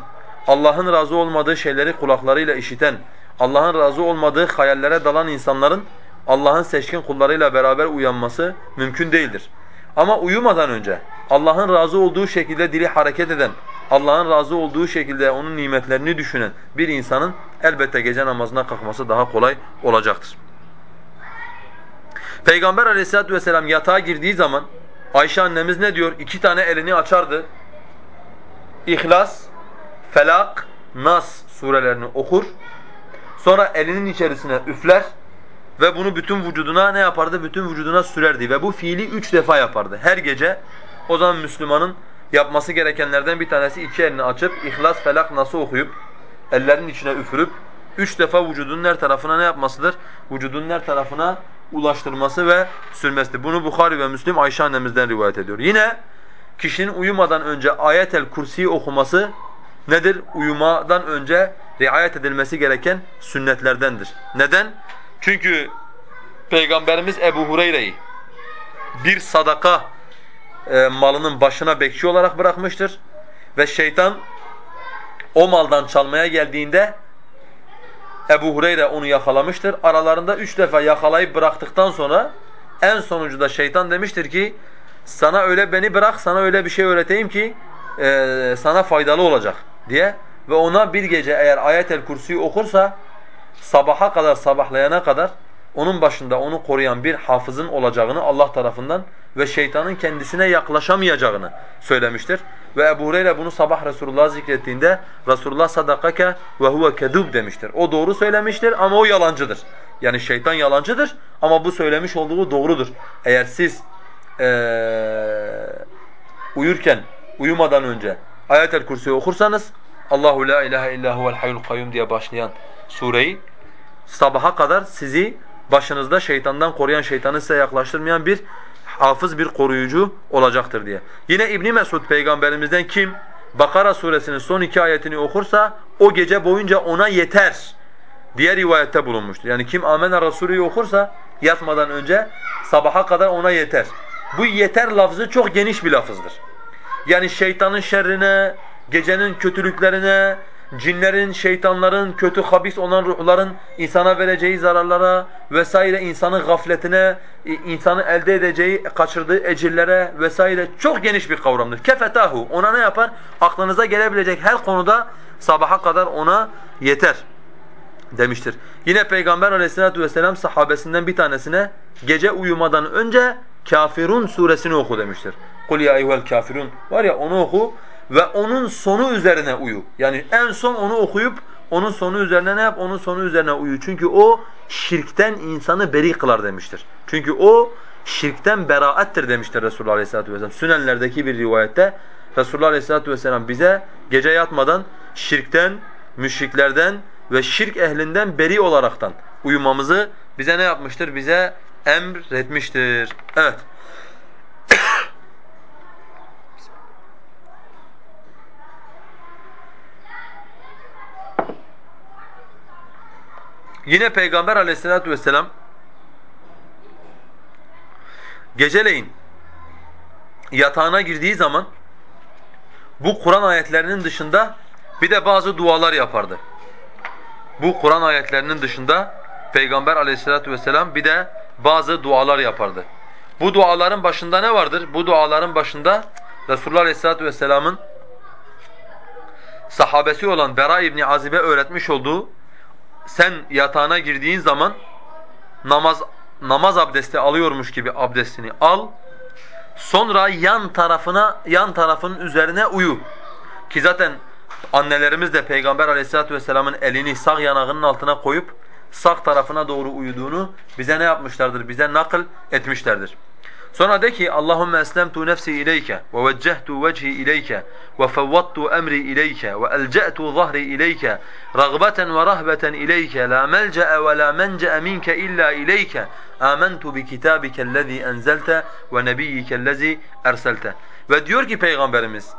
Allah'ın razı olmadığı şeyleri kulaklarıyla işiten, Allah'ın razı olmadığı hayallere dalan insanların Allah'ın seçkin kullarıyla beraber uyanması mümkün değildir. Ama uyumadan önce Allah'ın razı olduğu şekilde dili hareket eden, Allah'ın razı olduğu şekilde onun nimetlerini düşünen bir insanın elbette gece namazına kalkması daha kolay olacaktır. Peygamber aleyhissalatu vesselam yatağa girdiği zaman Ayşe annemiz ne diyor? İki tane elini açardı. İhlas, Felak, Nas surelerini okur. Sonra elinin içerisine üfler ve bunu bütün vücuduna ne yapardı? Bütün vücuduna sürerdi ve bu fiili üç defa yapardı. Her gece o zaman Müslümanın yapması gerekenlerden bir tanesi iki elini açıp İhlas, Felak, Nas'ı okuyup ellerin içine üfürüp üç defa vücudunun her tarafına ne yapmasıdır? Vücudunun her tarafına ulaştırması ve sürmesidir. Bunu Bukhari ve Müslim Ayşe annemizden rivayet ediyor. Yine kişinin uyumadan önce ayetel kursiyi okuması nedir? Uyumadan önce riayet edilmesi gereken sünnetlerdendir. Neden? Çünkü Peygamberimiz Ebu Hureyre'yi bir sadaka e, malının başına bekçi olarak bırakmıştır. Ve şeytan o maldan çalmaya geldiğinde Ebu Hureyre onu yakalamıştır. Aralarında üç defa yakalayıp bıraktıktan sonra en sonuncuda şeytan demiştir ki sana öyle beni bırak, sana öyle bir şey öğreteyim ki e, sana faydalı olacak diye. Ve ona bir gece eğer ayet-el kürsüyü okursa sabaha kadar, sabahlayana kadar onun başında onu koruyan bir hafızın olacağını Allah tarafından ve şeytanın kendisine yaklaşamayacağını söylemiştir. Ve Ebu Hureyre bunu sabah Resulullah'a zikrettiğinde Resulullah sadakake ve huve kedub demiştir. O doğru söylemiştir ama o yalancıdır. Yani şeytan yalancıdır ama bu söylemiş olduğu doğrudur. Eğer siz ee, uyurken, uyumadan önce Ayet-el Kürsi'yi okursanız Allahu la ilahe illa huvel hayyul kayyum diye başlayan sureyi sabaha kadar sizi başınızda şeytandan koruyan, şeytanı size yaklaştırmayan bir hafız, bir koruyucu olacaktır diye. Yine İbn Mesud peygamberimizden kim Bakara suresinin son iki ayetini okursa o gece boyunca ona yeter diye rivayette bulunmuştur. Yani kim Amenna Resulü'yü okursa yatmadan önce sabaha kadar ona yeter. Bu yeter lafzı çok geniş bir lafızdır. Yani şeytanın şerrine, gecenin kötülüklerine, cinlerin, şeytanların, kötü habis olan ruhların insana vereceği zararlara vesaire insanın gafletine, insanı elde edeceği, kaçırdığı ecirlere vesaire çok geniş bir kavramdır. Kefetahu. Ona ne yapar? Aklınıza gelebilecek her konuda sabaha kadar ona yeter demiştir. Yine Peygamber aleyhissalatu vesselam sahabesinden bir tanesine gece uyumadan önce Kafirun suresini oku demiştir. Kul ya eyyuhel kafirun var ya onu oku ve onun sonu üzerine uyu. Yani en son onu okuyup onun sonu üzerine ne yap? Onun sonu üzerine uyu. Çünkü o şirkten insanı beri kılar demiştir. Çünkü o şirkten beraattir demiştir Resulullah Aleyhisselatü Vesselam. Sünenlerdeki bir rivayette Resulullah Aleyhisselatü Vesselam bize gece yatmadan şirkten, müşriklerden ve şirk ehlinden beri olaraktan uyumamızı bize ne yapmıştır? Bize emretmiştir. Evet. Yine Peygamber aleyhissalatu vesselam geceleyin yatağına girdiği zaman bu Kur'an ayetlerinin dışında bir de bazı dualar yapardı. Bu Kur'an ayetlerinin dışında Peygamber aleyhissalatu vesselam bir de bazı dualar yapardı. Bu duaların başında ne vardır? Bu duaların başında Resulullah aleyhissalatu vesselamın sahabesi olan Bera İbni Azib'e öğretmiş olduğu sen yatağına girdiğin zaman namaz namaz abdesti alıyormuş gibi abdestini al. Sonra yan tarafına yan tarafının üzerine uyu. Ki zaten annelerimiz de Peygamber Aleyhisselatü vesselam'ın elini sağ yanağının altına koyup sağ tarafına doğru uyuduğunu bize ne yapmışlardır? Bize nakıl etmişlerdir. Sonra de ki Allahumme eslemtu nefsi ileyke ve veccehtu vecihi ileyke ve fevvattu emri ileyke ve elce'tu zahri ileyke ragbeten ve rahbeten ileyke la melce'e ve la mence'e minke illa ileyke amentu bi kitabikellezî enzelte ve nebiyyikellezî erselte. Ve diyor ki Peygamberimiz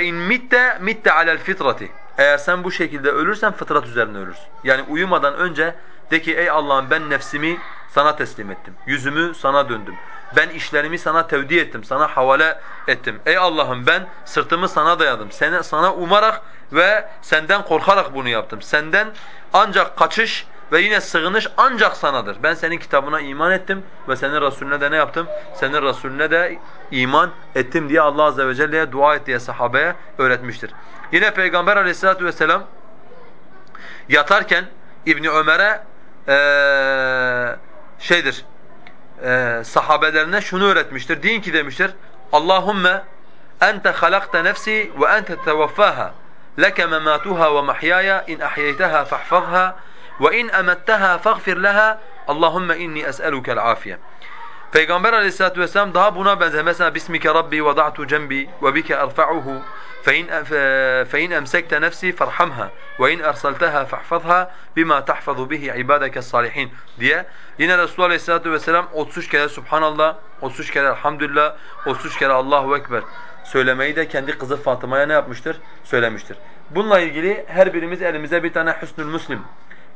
in mitte mitte alel fitrati eğer sen bu şekilde ölürsen fıtrat üzerine ölürsün. Yani uyumadan önce de ki ey Allah'ım ben nefsimi sana teslim ettim. Yüzümü sana döndüm. Ben işlerimi sana tevdi ettim, sana havale ettim. Ey Allah'ım ben sırtımı sana dayadım. Seni, sana umarak ve senden korkarak bunu yaptım. Senden ancak kaçış ve yine sığınış ancak sanadır. Ben senin kitabına iman ettim ve senin Resulüne de ne yaptım? Senin Resulüne de iman ettim diye Allah azze ve celle'ye dua et diye sahabeye öğretmiştir. Yine Peygamber aleyhissalatu vesselam yatarken İbni Ömer'e ee, şeydir, e, sahabelerine şunu öğretmiştir. Deyin ki demiştir, Allahümme ente halakta nefsi ve ente tevaffaha leke mematuha ve mahyaya in ahyaytaha fahfazha ve in emetteha faghfir leha Allahümme inni es'elukel afiye. Peygamber aleyhissalatu vesselam daha buna benzer. Mesela Bismike Rabbi vada'tu cembi ve bike erfa'uhu فإن فإن أمسكت نفسي فارحمها وإن أرسلتها فاحفظها بما تحفظ به عبادك الصالحين diye yine Resulullah Aleyhissalatu vesselam 33 kere Subhanallah, 33 kere Elhamdülillah, 33 kere Allahu Ekber söylemeyi de kendi kızı Fatıma'ya ne yapmıştır? Söylemiştir. Bununla ilgili her birimiz elimize bir tane Hüsnül Müslim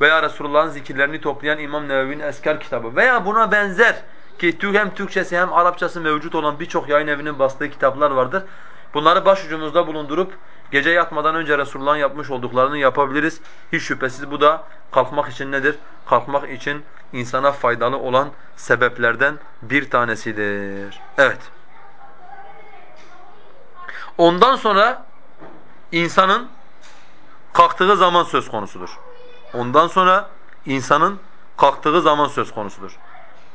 veya Resulullah'ın zikirlerini toplayan İmam Nevevi'nin Eskar kitabı veya buna benzer ki hem Türkçesi hem Arapçası mevcut olan birçok yayın evinin bastığı kitaplar vardır. Bunları başucumuzda bulundurup gece yatmadan önce Resulullah'ın yapmış olduklarını yapabiliriz. Hiç şüphesiz bu da kalkmak için nedir? Kalkmak için insana faydalı olan sebeplerden bir tanesidir. Evet. Ondan sonra insanın kalktığı zaman söz konusudur. Ondan sonra insanın kalktığı zaman söz konusudur.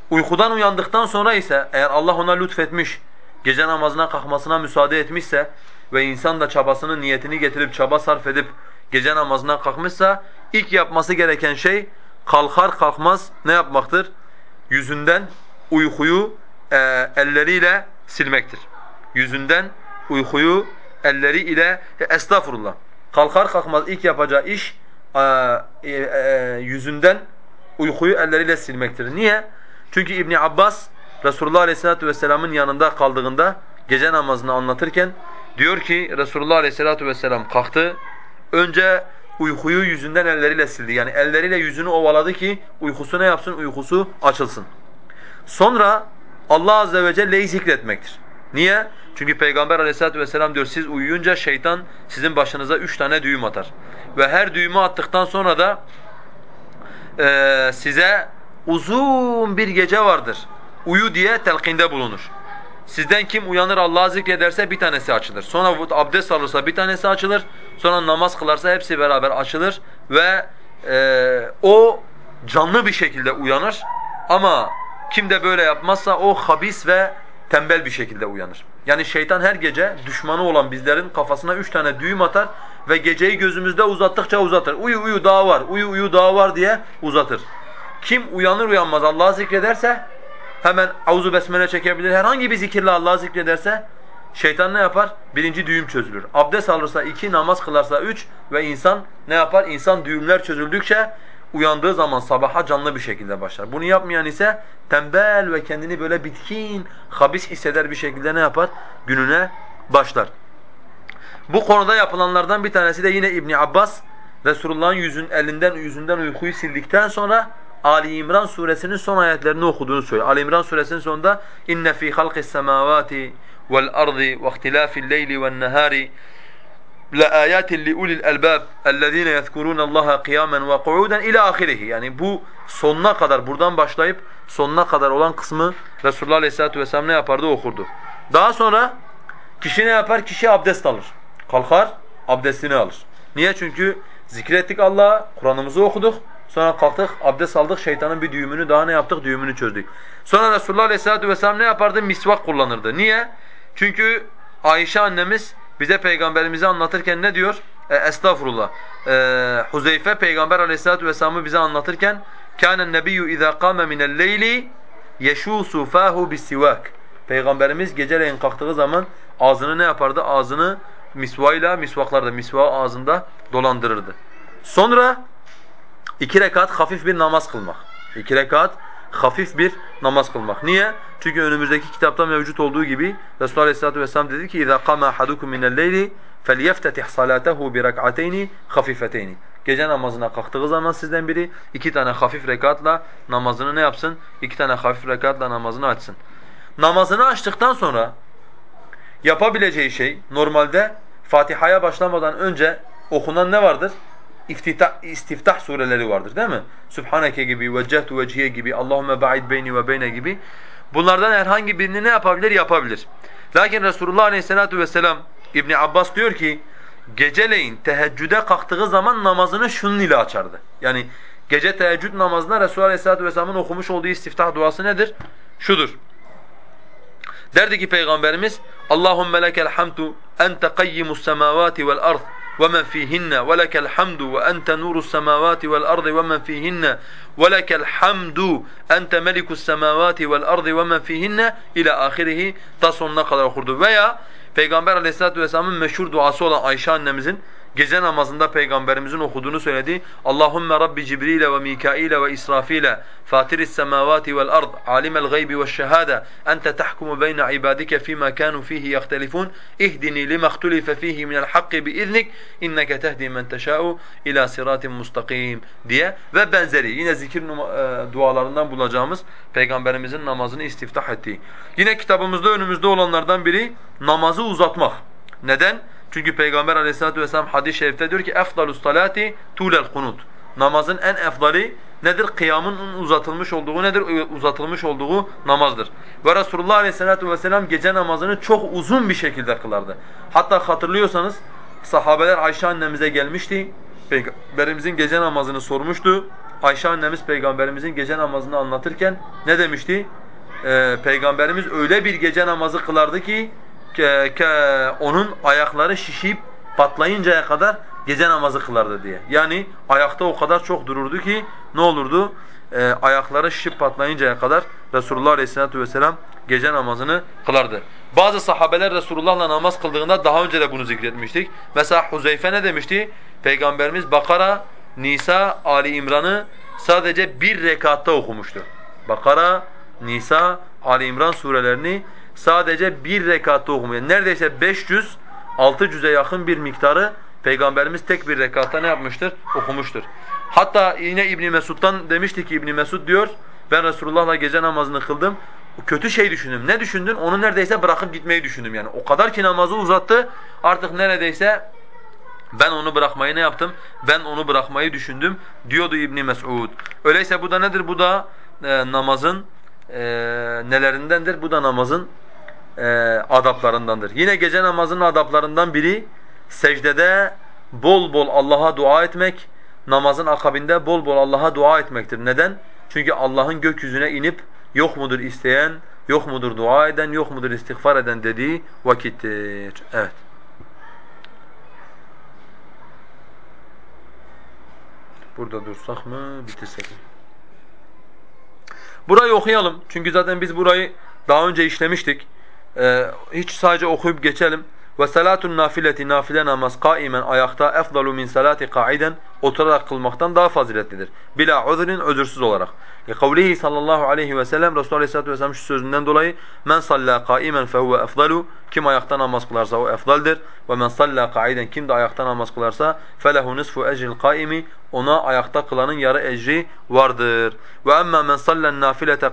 Uykudan uyandıktan sonra ise eğer Allah ona lütfetmiş, gece namazına kalkmasına müsaade etmişse ve insan da çabasını, niyetini getirip çaba sarf edip gece namazına kalkmışsa ilk yapması gereken şey kalkar kalkmaz ne yapmaktır? Yüzünden uykuyu e, elleriyle silmektir. Yüzünden uykuyu elleriyle e, estağfurullah. Kalkar kalkmaz ilk yapacağı iş e, e, e, yüzünden uykuyu elleriyle silmektir. Niye? Çünkü İbn Abbas Resulullah Aleyhisselatü Vesselam'ın yanında kaldığında gece namazını anlatırken diyor ki Resulullah Aleyhisselatü Vesselam kalktı. Önce uykuyu yüzünden elleriyle sildi. Yani elleriyle yüzünü ovaladı ki uykusu ne yapsın? Uykusu açılsın. Sonra Allah azze ve celle'yi zikretmektir. Niye? Çünkü Peygamber aleyhissalatu vesselam diyor siz uyuyunca şeytan sizin başınıza üç tane düğüm atar. Ve her düğümü attıktan sonra da e, size uzun bir gece vardır. Uyu diye telkinde bulunur. Sizden kim uyanır Allah'ı zikrederse bir tanesi açılır. Sonra abdest alırsa bir tanesi açılır. Sonra namaz kılarsa hepsi beraber açılır ve e, o canlı bir şekilde uyanır. Ama kim de böyle yapmazsa o habis ve tembel bir şekilde uyanır. Yani şeytan her gece düşmanı olan bizlerin kafasına üç tane düğüm atar ve geceyi gözümüzde uzattıkça uzatır. Uyu uyu daha var, uyu uyu daha var diye uzatır. Kim uyanır uyanmaz Allah'ı zikrederse hemen avuzu besmele çekebilir. Herhangi bir zikirle Allah'ı zikrederse şeytan ne yapar? Birinci düğüm çözülür. Abdest alırsa iki, namaz kılarsa üç ve insan ne yapar? İnsan düğümler çözüldükçe uyandığı zaman sabaha canlı bir şekilde başlar. Bunu yapmayan ise tembel ve kendini böyle bitkin, habis hisseder bir şekilde ne yapar? Gününe başlar. Bu konuda yapılanlardan bir tanesi de yine İbn Abbas Resulullah'ın yüzün elinden yüzünden uykuyu sildikten sonra Ali İmran suresinin son ayetlerini okuduğunu söylüyor. Ali İmran suresinin sonunda inne fi halqis semawati vel ardı ve ihtilafil leyli ven nahari لَآيَاتٍ لِأُولِي الْأَلْبَابِ الَّذ۪ينَ يَذْكُرُونَ اللّٰهَ قِيَامًا وَقُعُودًا ila ahirihi. Yani bu sonuna kadar buradan başlayıp sonuna kadar olan kısmı Resulullah Aleyhisselatü Vesselam ne yapardı okurdu. Daha sonra kişi ne yapar? Kişi abdest alır. Kalkar, abdestini alır. Niye? Çünkü zikrettik Allah'a, Kur'an'ımızı okuduk. Sonra kalktık, abdest aldık, şeytanın bir düğümünü daha ne yaptık? Düğümünü çözdük. Sonra Resulullah Aleyhisselatü Vesselam ne yapardı? Misvak kullanırdı. Niye? Çünkü Ayşe annemiz bize peygamberimizi anlatırken ne diyor? E, estağfurullah. E, Huzeyfe peygamber aleyhissalatu vesselam'ı bize anlatırken كَانَ النَّبِيُّ اِذَا قَامَ مِنَ اللَّيْلِ يَشُوسُ فَاهُ بِالسِّوَاكِ Peygamberimiz geceleyin kalktığı zaman ağzını ne yapardı? Ağzını misvayla, misvaklarda, misvağı ağzında dolandırırdı. Sonra iki rekat hafif bir namaz kılmak. İki rekat hafif bir namaz kılmak. Niye? Çünkü önümüzdeki kitapta mevcut olduğu gibi Resulullah Aleyhisselatü Vesselam dedi ki اِذَا قَامَ أَحَدُكُمْ مِنَ اللَّيْلِ فَلْيَفْتَتِحْ صَلَاتَهُ بِرَكْعَتَيْنِ خَفِيفَتَيْنِ Gece namazına kalktığı zaman sizden biri iki tane hafif rekatla namazını ne yapsın? İki tane hafif rekatla namazını açsın. Namazını açtıktan sonra yapabileceği şey normalde Fatiha'ya başlamadan önce okunan ne vardır? İftitah, istiftah sureleri vardır değil mi? Subhaneke gibi, Veccehtu vecihiye gibi, Allahümme ba'id beyni ve beyne gibi. Bunlardan herhangi birini ne yapabilir? Yapabilir. Lakin Resulullah Aleyhisselatü vesselam İbn Abbas diyor ki geceleyin teheccüde kalktığı zaman namazını şunun ile açardı. Yani gece teheccüd namazında Resulullah Aleyhisselatü vesselamın okumuş olduğu istiftah duası nedir? Şudur. Derdi ki Peygamberimiz Allahümme lekel hamdu ente qayyimus semavati vel ard ومن فيهن ولك الحمد وأنت نور السماوات والأرض ومن فيهن ولك الحمد أنت ملك السماوات والأرض ومن فيهن إلى آخره تصل نقل الخردو ويا Peygamber Aleyhisselatü Vesselam'ın meşhur duası olan Ayşe annemizin gece namazında peygamberimizin okuduğunu söyledi. Allahumme Rabbi Cibril ve Mikail ve İsrafil fatiris semawati vel ard alimel gaybi veş şehade ente tahkumu beyne ibadike fima kanu fihi yahtelifun ihdini lima ihtulife fihi minel hakki biiznik inneke tehdi men teşâ'u ila siratin mustakim diye ve benzeri yine zikir e, dualarından bulacağımız peygamberimizin namazını istiftah ettiği. Yine kitabımızda önümüzde olanlardan biri namazı uzatmak. Neden? Çünkü Peygamber aleyhissalatu vesselam hadis-i şerifte diyor ki اَفْضَلُ الصَّلَاتِ تُولَ الْقُنُوتِ Namazın en efdali nedir? Kıyamın uzatılmış olduğu nedir? Uzatılmış olduğu namazdır. Ve Resulullah aleyhissalatu vesselam gece namazını çok uzun bir şekilde kılardı. Hatta hatırlıyorsanız sahabeler Ayşe annemize gelmişti. Peygamberimizin gece namazını sormuştu. Ayşe annemiz peygamberimizin gece namazını anlatırken ne demişti? Ee, peygamberimiz öyle bir gece namazı kılardı ki ke, ke, onun ayakları şişip patlayıncaya kadar gece namazı kılardı diye. Yani ayakta o kadar çok dururdu ki ne olurdu? Ee, ayakları şişip patlayıncaya kadar Resulullah Aleyhisselatü Vesselam gece namazını kılardı. Bazı sahabeler Resulullah'la namaz kıldığında daha önce de bunu zikretmiştik. Mesela Huzeyfe ne demişti? Peygamberimiz Bakara, Nisa, Ali İmran'ı sadece bir rekatta okumuştu. Bakara, Nisa, Ali İmran surelerini sadece bir rekatta okumuyor. Neredeyse 500, 6 cüze yakın bir miktarı Peygamberimiz tek bir rekatta ne yapmıştır? Okumuştur. Hatta yine İbn Mesud'dan demişti ki İbn Mesud diyor, ben Resulullah'la gece namazını kıldım. Kötü şey düşündüm. Ne düşündün? Onu neredeyse bırakıp gitmeyi düşündüm yani. O kadar ki namazı uzattı. Artık neredeyse ben onu bırakmayı ne yaptım? Ben onu bırakmayı düşündüm diyordu İbn Mesud. Öyleyse bu da nedir? Bu da e, namazın e, nelerindendir? Bu da namazın e, adaplarındandır. Yine gece namazının adaplarından biri secdede bol bol Allah'a dua etmek, namazın akabinde bol bol Allah'a dua etmektir. Neden? Çünkü Allah'ın gökyüzüne inip yok mudur isteyen, yok mudur dua eden, yok mudur istiğfar eden dediği vakittir. Evet. Burada dursak mı, bitirsek mi? Burayı okuyalım. Çünkü zaten biz burayı daha önce işlemiştik. Ee, hiç sadece okuyup geçelim. Ve salatun nafileti nafile namaz kaimen ayakta efdalu min salati kaiden oturarak kılmaktan daha faziletlidir. Bila uzrin özürsüz olarak. E kavlihi sallallahu aleyhi ve sellem Resulullah aleyhissalatu vesselam şu sözünden dolayı men salla kaimen fehuve efdalu kim ayakta namaz kılarsa o efdaldir ve men salla kaiden kim de ayakta namaz kılarsa felehu nisfu ecril kaimi ona ayakta kılanın yarı ecri vardır. Ve emma men sallan nafilete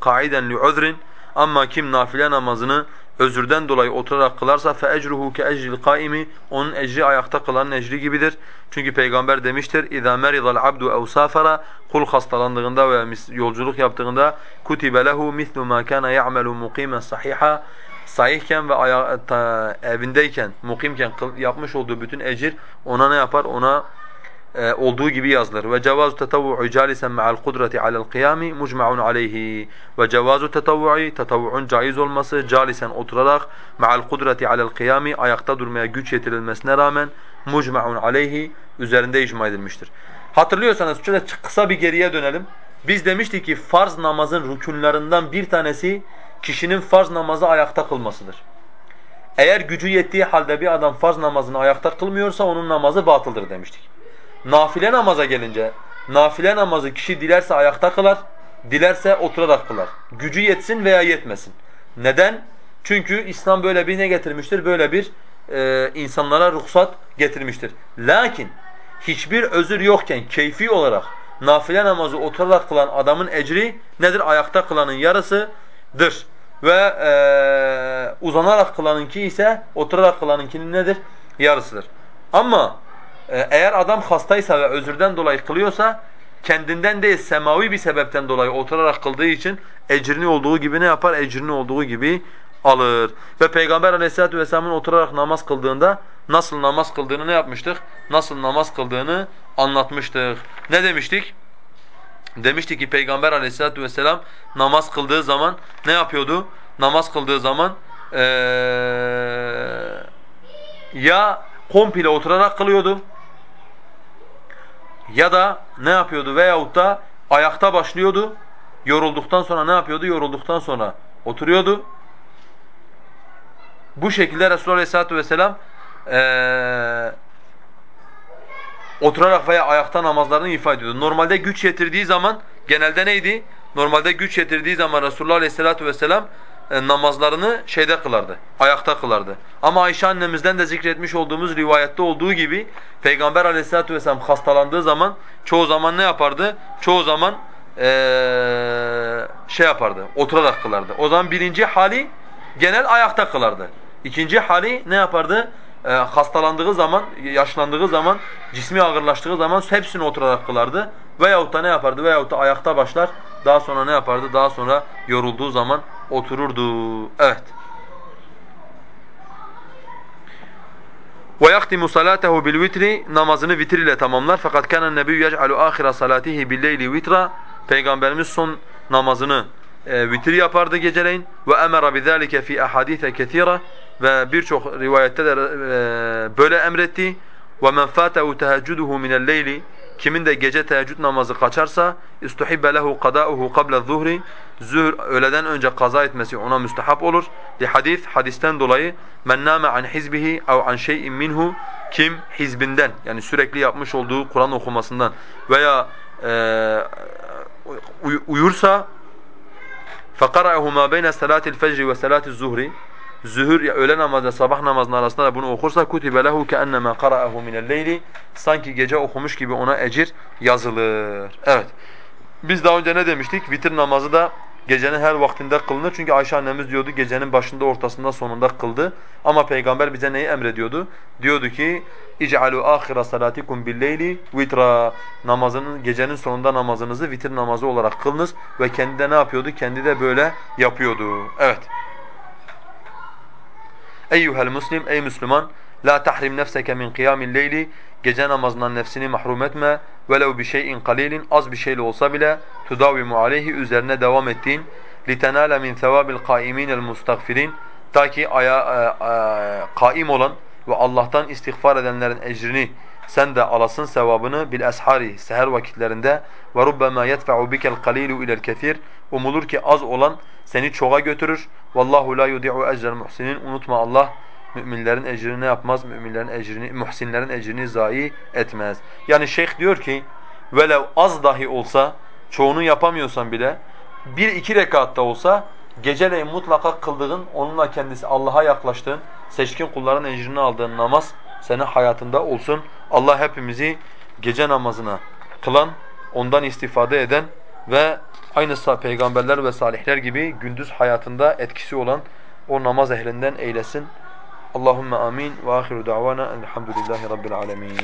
kaiden li uzrin ama kim nafile namazını özürden dolayı oturarak kılarsa فَاَجْرُهُ كَاَجْرِ الْقَائِمِ Onun ecri ayakta kılanın ecri gibidir. Çünkü Peygamber demiştir اِذَا مَرِضَ الْعَبْدُ اَوْ سَافَرَ Kul hastalandığında veya yolculuk yaptığında كُتِبَ لَهُ مِثْلُ مَا كَانَ يَعْمَلُ مُقِيمًا صَحِيحًا Sahihken ve evindeyken, mukimken yapmış olduğu bütün ecir ona ne yapar? Ona e, olduğu gibi yazılır. Ve cevazu tetavvu'u calisen ma'al kudreti alel kıyami mucma'un aleyhi. Ve cevazu tetavvu'i tetavvu'un caiz olması calisen oturarak ma'al kudreti alel kıyami ayakta durmaya güç yetirilmesine rağmen mucma'un aleyhi üzerinde icma edilmiştir. Hatırlıyorsanız şöyle kısa bir geriye dönelim. Biz demiştik ki farz namazın rükünlerinden bir tanesi kişinin farz namazı ayakta kılmasıdır. Eğer gücü yettiği halde bir adam farz namazını ayakta kılmıyorsa onun namazı batıldır demiştik. Nafile namaza gelince, nafile namazı kişi dilerse ayakta kılar, dilerse oturarak kılar. Gücü yetsin veya yetmesin. Neden? Çünkü İslam böyle bir ne getirmiştir? Böyle bir e, insanlara ruhsat getirmiştir. Lakin hiçbir özür yokken keyfi olarak nafile namazı oturarak kılan adamın ecri nedir? Ayakta kılanın yarısıdır. Ve e, uzanarak kılanınki ise oturarak kılanınkinin nedir? Yarısıdır. Ama eğer adam hastaysa ve özürden dolayı kılıyorsa kendinden değil semavi bir sebepten dolayı oturarak kıldığı için ecrini olduğu gibi ne yapar? Ecrini olduğu gibi alır. Ve Peygamber aleyhissalatu vesselamın oturarak namaz kıldığında nasıl namaz kıldığını ne yapmıştık? Nasıl namaz kıldığını anlatmıştık. Ne demiştik? Demiştik ki Peygamber aleyhissalatu vesselam namaz kıldığı zaman ne yapıyordu? Namaz kıldığı zaman ee, ya komple oturarak kılıyordu ya da ne yapıyordu veyahut da ayakta başlıyordu. Yorulduktan sonra ne yapıyordu? Yorulduktan sonra oturuyordu. Bu şekilde Resulullah Aleyhisselatü Vesselam ee, oturarak veya ayakta namazlarını ifade ediyordu. Normalde güç yetirdiği zaman genelde neydi? Normalde güç yetirdiği zaman Resulullah Aleyhisselatü Vesselam e, namazlarını şeyde kılardı, ayakta kılardı. Ama Ayşe annemizden de zikretmiş olduğumuz rivayette olduğu gibi Peygamber Aleyhisselatü Vesselam hastalandığı zaman çoğu zaman ne yapardı? Çoğu zaman ee, şey yapardı, oturarak kılardı. O zaman birinci hali genel ayakta kılardı. İkinci hali ne yapardı? Ee, hastalandığı zaman, yaşlandığı zaman, cismi ağırlaştığı zaman hepsini oturarak kılardı. Veyahut da ne yapardı? Veyahut da ayakta başlar, daha sonra ne yapardı? Daha sonra yorulduğu zaman otururdu. Evet. وَيَخْتِمُ صَلَاتَهُ بِالْوِتْرِ Namazını vitir ile tamamlar. Fakat كَانَ النَّبِيُّ يَجْعَلُ آخِرَ صَلَاتِهِ بِالْلَيْلِ وِتْرًا Peygamberimiz son namazını e, vitir yapardı geceleyin. وَأَمَرَ بِذَٰلِكَ فِي أَحَادِيثَ كَثِيرًا Ve birçok rivayette de e, böyle emretti. وَمَنْ فَاتَهُ تَهَجُّدُهُ مِنَ اللَّيْلِ Kimin de gece teheccüd namazı kaçarsa اِسْتُحِبَّ لَهُ قَدَاؤُهُ قَبْلَ الظُّهْرِ Zühr öğleden önce kaza etmesi ona müstehap olur. Li hadis hadisten dolayı men name an hizbihi ev an şey'in minhu kim hizbinden yani sürekli yapmış olduğu Kur'an okumasından veya e, uyursa فَقَرَأَهُ مَا بَيْنَ سَلَاتِ الْفَجْرِ وَسَلَاتِ الزُّهْرِ Zühür ya öğle namazı sabah namazının arasında da bunu okursa kutibe lehu keennema qara'ahu minel leyli sanki gece okumuş gibi ona ecir yazılır. Evet. Biz daha önce ne demiştik? Vitir namazı da gecenin her vaktinde kılınır. Çünkü Ayşe annemiz diyordu gecenin başında, ortasında, sonunda kıldı. Ama peygamber bize neyi emrediyordu? Diyordu ki İc'alû âkhira salâtikum billeyli vitra. Namazının gecenin sonunda namazınızı vitir namazı olarak kılınız ve kendi de ne yapıyordu? Kendi de böyle yapıyordu. Evet. Eyyuhel muslim ey Müslüman la tahrim nefseke min kıyamil leyli gece namazından nefsini mahrum etme velev bi şeyin qalilin az bir şeyle olsa bile tudavimu aleyhi üzerine devam ettiğin litenale min sevabil qaiminel mustagfirin ta ki aya, e, e, kaim olan ve Allah'tan istiğfar edenlerin ecrini sen de alasın sevabını bil eshari seher vakitlerinde. Ve rubbema yedfa'u bikel qalilu ila'l kesir umulur ki az olan seni çoğa götürür. Vallahu la yudi'u ecrel muhsinin. Unutma Allah müminlerin ecrini yapmaz? Müminlerin ecrini muhsinlerin ecrini zayi etmez. Yani şeyh diyor ki velev az dahi olsa çoğunu yapamıyorsan bile bir iki rekatta olsa geceleyin mutlaka kıldığın onunla kendisi Allah'a yaklaştığın seçkin kulların ecrini aldığın namaz senin hayatında olsun. Allah hepimizi gece namazına kılan, ondan istifade eden ve aynı peygamberler ve salihler gibi gündüz hayatında etkisi olan o namaz ehlinden eylesin. Allahumme amin ve ahiru davana elhamdülillahi rabbil alemin.